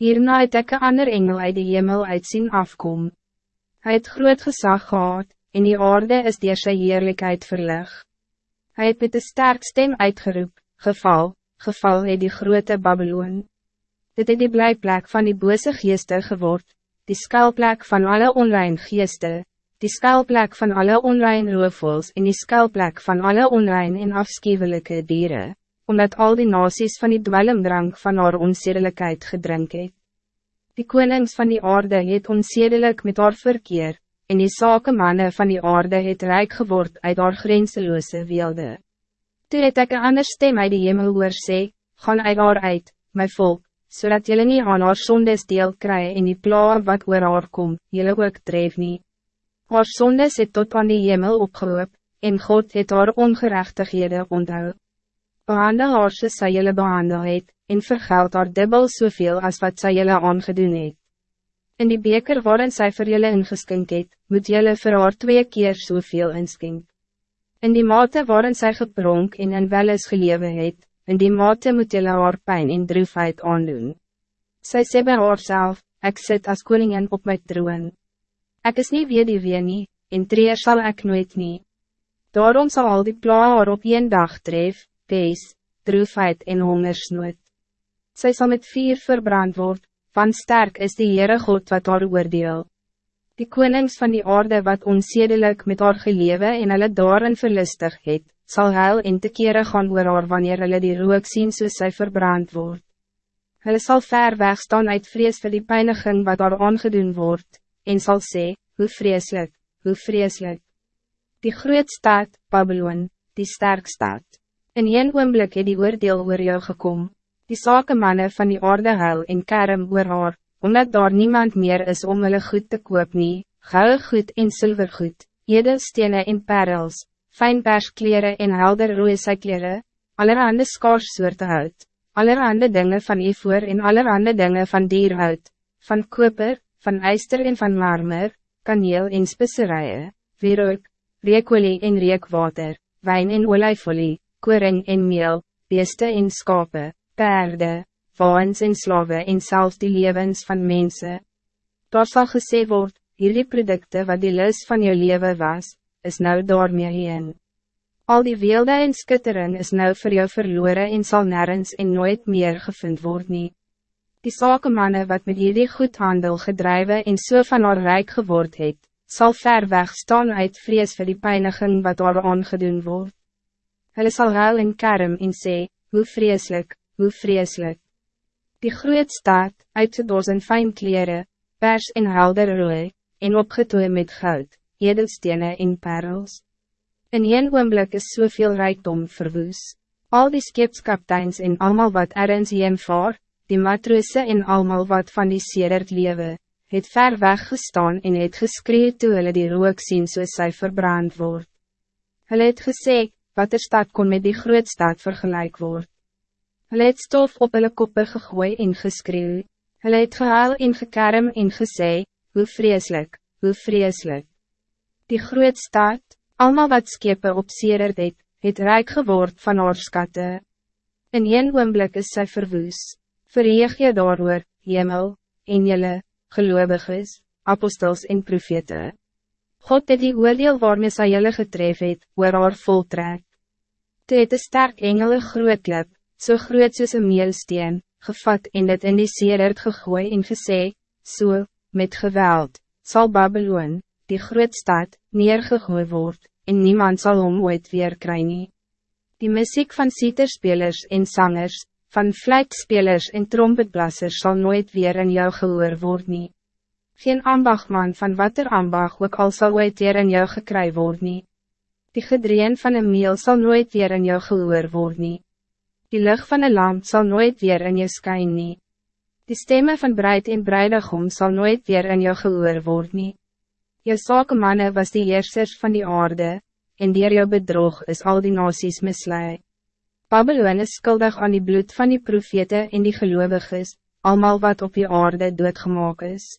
Hierna het ek een ander engel uit die hemel uitzien afkom. Hij het groot gezag gehad, en die aarde is door sy heerlijkheid verlig. Hij het met een sterk stem uitgeroep, geval, geval het die grote Babylon. Dit het die blijplek van die bose geeste geword, die skuilplek van alle onrein geeste, die skuilplek van alle onrein roofvols en die skuilplek van alle onrein en afschuwelijke dieren omdat al die nasies van die dwelmdrank van haar onzedelijkheid gedrink het. Die konings van die aarde het onzedelijk met haar verkeer, en die sakemannen van die aarde het rijk geword uit haar grenzeloze wilde. Toe het ek een ander stem uit die hemel hoor sê, gaan uit haar uit, my volk, zodat jullie niet aan haar sondes deel kry en die pla wat oor haar kom, jullie ook tref nie. Haar sondes het tot aan die hemel opgeloop, en God het haar ongerechtighede onthou behandel haar soos sy jylle behandel het, en vergeld haar dubbel soveel as wat sy jylle aangedoen het. In die beker waarin sy vir jylle ingeskink het, moet jylle vir haar twee keer soveel inskink. In die mate waarin sy gepronk en in welis gelewe het, in die mate moet jylle haar pijn en droefheid aandoen. Sy sê by haarself, ek sit as koningin op my troon. Ek is nie weer die wee nie, en treer sal ek nooit nie. Daarom zal al die pla haar op een dag tref, pes, droefheid en hongersnood. Zij zal met vier verbrand worden, van sterk is die Heere God wat haar oordeel. Die konings van die aarde wat onzedelijk met haar gelewe en hulle daarin verlustig het, sal huil en te kere gaan oor haar wanneer hulle die rook sien soos sy verbrand word. Hulle sal ver weg staan uit vrees vir die pijniging wat haar aangedoen wordt, en zal sê, hoe vreselijk, hoe vreselijk. Die groot stad, Babylon, die sterk stad. In een oomblik het die oordeel oor jou gekom, die sakemannen van die aarde huil en kerm oor haar, omdat daar niemand meer is om hulle goed te koop nie, gouden goed en zilvergoed, edelstenen en perels, fijnperskleren en helder rooie kleren, allerhande skaarssoorte hout, allerhande dingen van ivoor en allerhande dingen van dierhout, van koper, van ijster en van marmer, kaneel en spisserijen, wierook, reekolie en reekwater, wijn en olijfolie, koring en meel, beeste en skape, perde, waans en slawe en zelfs die levens van mensen. Daar sal gesê word, hierdie producten wat die lus van jou leven was, is nou daarmee heen. Al die weelde en skuttering is nou voor jou verloren en zal nergens en nooit meer gevind worden. nie. Die sakemannen wat met hierdie goedhandel gedrijven en so van haar rijk geword het, sal ver weg staan uit vrees vir die pijniging wat haar aangedoen wordt. Hulle sal huil en kerm en sê, hoe vreselijk, hoe vreselijk. Die groot staat, uitgedos in fijn kleren, pers en helder rooi, en opgetoe met goud, edelstenen en parels. In een oomblik is soveel rijkdom verwoes. Al die skepskapteins en allemaal wat ergens heen vaar, die matroose en allemaal wat van die sedert lewe, het ver weg gestaan en het geskree toe hulle die rook sien soos sy verbrand word. Hulle het gesê, wat er stad kon met die groot stad vergelijk word. Hulle het stof op hulle koppe gegooi en geskreeuw. Hulle het gehaal en gekerm en gesê, hoe vreselijk, hoe vreselijk. Die groot stad, allemaal wat skepe op Serer het, het rijk geword van haar skatte. In een oomblik is sy verwoes. Verheeg je daar hemel, en jylle, geloviges, apostels en profete. God het die oordeel waarmee sy jylle getref het, oor haar voltrek. Toe het een sterk engel een groot klip, so groot soos een meelsteen, gevat en dit in die seerert gegooi en gesê, so, met geweld, zal Babylon, die groot stad, neergegooi word, en niemand zal hom ooit weer kry nie. Die muziek van sieterspelers en zangers, van fluitspelers en trompetblassers zal nooit weer in jou gehoor word nie. Geen ambachtman van wat er ambacht ook al sal ooit weer in jou gekry word nie. Die gedreen van een meel zal nooit weer in jou gehoor worden. nie. Die lucht van een lamp zal nooit weer in jou skyn nie. Die stemme van breid en breidegom zal nooit weer in jou gehoor worden. nie. Jou sakemanne was die heersers van die aarde, en dier jou bedrog is al die nasies mislei. Babylon is skuldig aan die bloed van die profete en die geloviges, allemaal wat op die aarde doodgemaak is.